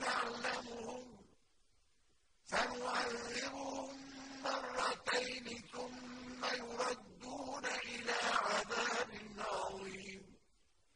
نعلمهم فنعذبهم